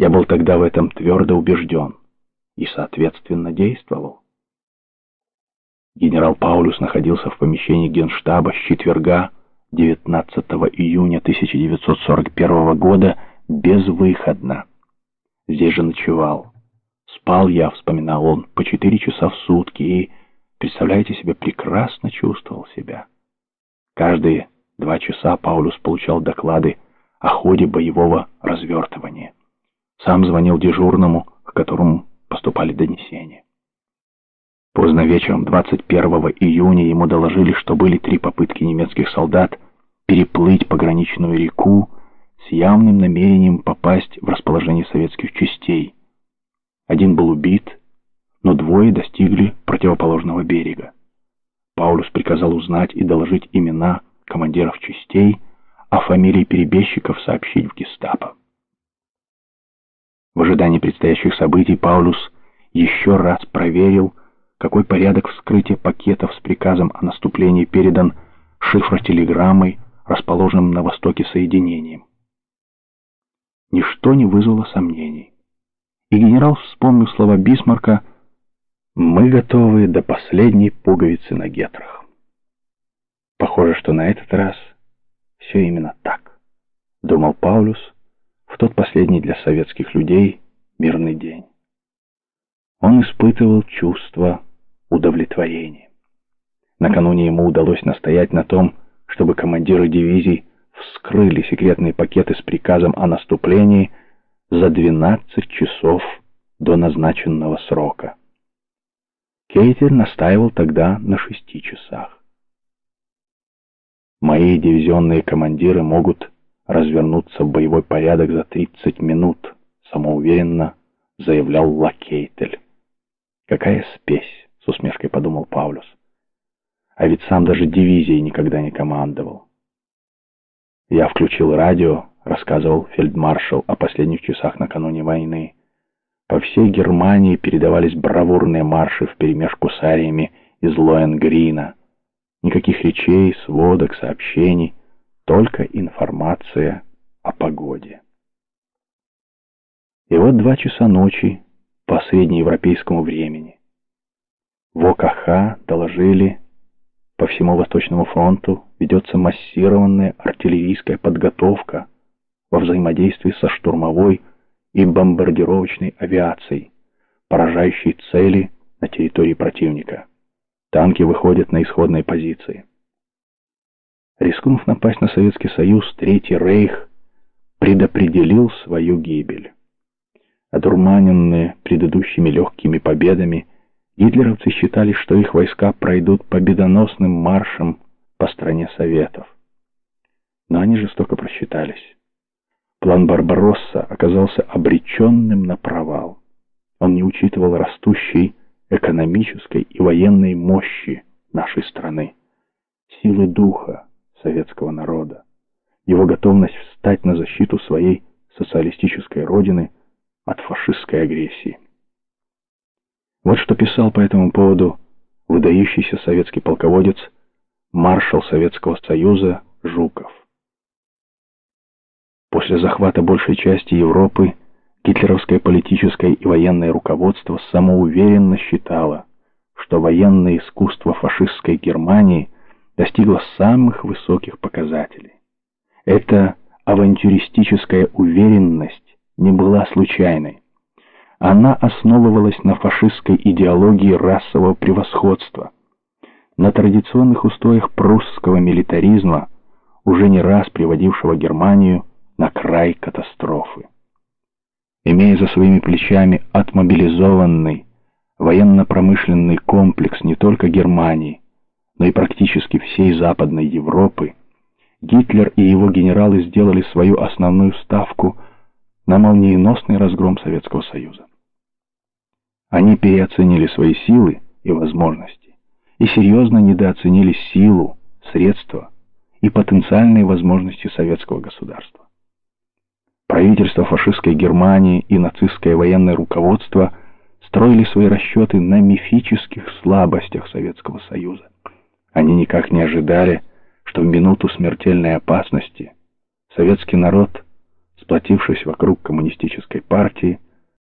Я был тогда в этом твердо убежден и, соответственно, действовал. Генерал Паулюс находился в помещении генштаба с четверга 19 июня 1941 года безвыходно. Здесь же ночевал. Спал я, вспоминал он, по четыре часа в сутки и, представляете себе, прекрасно чувствовал себя. Каждые два часа Паулюс получал доклады о ходе боевого развертывания. Сам звонил дежурному, к которому поступали донесения. Поздно вечером 21 июня ему доложили, что были три попытки немецких солдат переплыть пограничную реку с явным намерением попасть в расположение советских частей. Один был убит, но двое достигли противоположного берега. Паулюс приказал узнать и доложить имена командиров частей, а фамилии перебежчиков сообщить в гестапо. В ожидании предстоящих событий Паулюс еще раз проверил, какой порядок вскрытия пакетов с приказом о наступлении передан шифротелеграммой, расположенным на востоке соединением. Ничто не вызвало сомнений. И генерал вспомнил слова Бисмарка «Мы готовы до последней пуговицы на гетрах». Похоже, что на этот раз все именно так, думал Паулюс, тот последний для советских людей мирный день. Он испытывал чувство удовлетворения. Накануне ему удалось настоять на том, чтобы командиры дивизий вскрыли секретные пакеты с приказом о наступлении за 12 часов до назначенного срока. Кейтель настаивал тогда на шести часах. Мои дивизионные командиры могут развернуться в боевой порядок за 30 минут, самоуверенно заявлял Лакейтель. Какая спесь, с усмешкой подумал Паулюс. А ведь сам даже дивизией никогда не командовал. Я включил радио, рассказывал фельдмаршал о последних часах накануне войны. По всей Германии передавались бравурные марши вперемешку с ариями из Лоенгрина. Никаких речей, сводок, сообщений только информация о погоде. И вот два часа ночи по среднеевропейскому времени. В ОКХ доложили, по всему Восточному фронту ведется массированная артиллерийская подготовка во взаимодействии со штурмовой и бомбардировочной авиацией, поражающей цели на территории противника. Танки выходят на исходные позиции. Рискнув напасть на Советский Союз, Третий Рейх предопределил свою гибель. Одурманенные предыдущими легкими победами, гитлеровцы считали, что их войска пройдут победоносным маршем по стране Советов. Но они жестоко просчитались. План Барбаросса оказался обреченным на провал. Он не учитывал растущей экономической и военной мощи нашей страны, силы духа, советского народа, его готовность встать на защиту своей социалистической родины от фашистской агрессии. Вот что писал по этому поводу выдающийся советский полководец, маршал Советского Союза Жуков. После захвата большей части Европы гитлеровское политическое и военное руководство самоуверенно считало, что военное искусство фашистской Германии – достигла самых высоких показателей. Эта авантюристическая уверенность не была случайной. Она основывалась на фашистской идеологии расового превосходства, на традиционных устоях прусского милитаризма, уже не раз приводившего Германию на край катастрофы. Имея за своими плечами отмобилизованный военно-промышленный комплекс не только Германии, но и практически всей Западной Европы, Гитлер и его генералы сделали свою основную ставку на молниеносный разгром Советского Союза. Они переоценили свои силы и возможности и серьезно недооценили силу, средства и потенциальные возможности советского государства. Правительство фашистской Германии и нацистское военное руководство строили свои расчеты на мифических слабостях Советского Союза. Они никак не ожидали, что в минуту смертельной опасности советский народ сплотившись вокруг коммунистической партии,